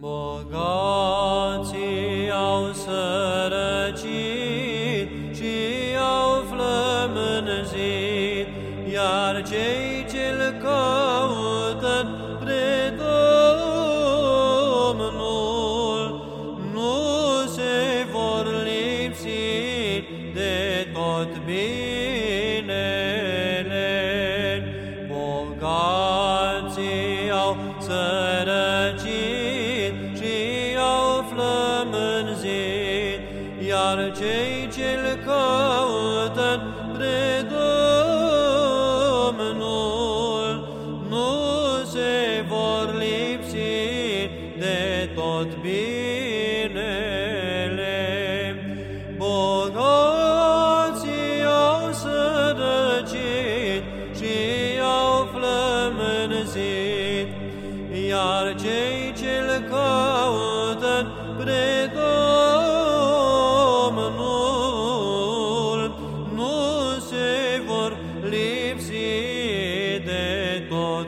Bogații au sărăcit și au flămânzit, iar cei ce-L caută pre Domnul nu se vor lipsi de tot binele. Bogații au sărăcit, flămânzit, iar cei ce-L caută pre Domnul nu se vor lipsi de tot binele. Bogații au sărăcit și au flămânzit, iar cei ce-L spre Domnul nu se vor lipsi de tot.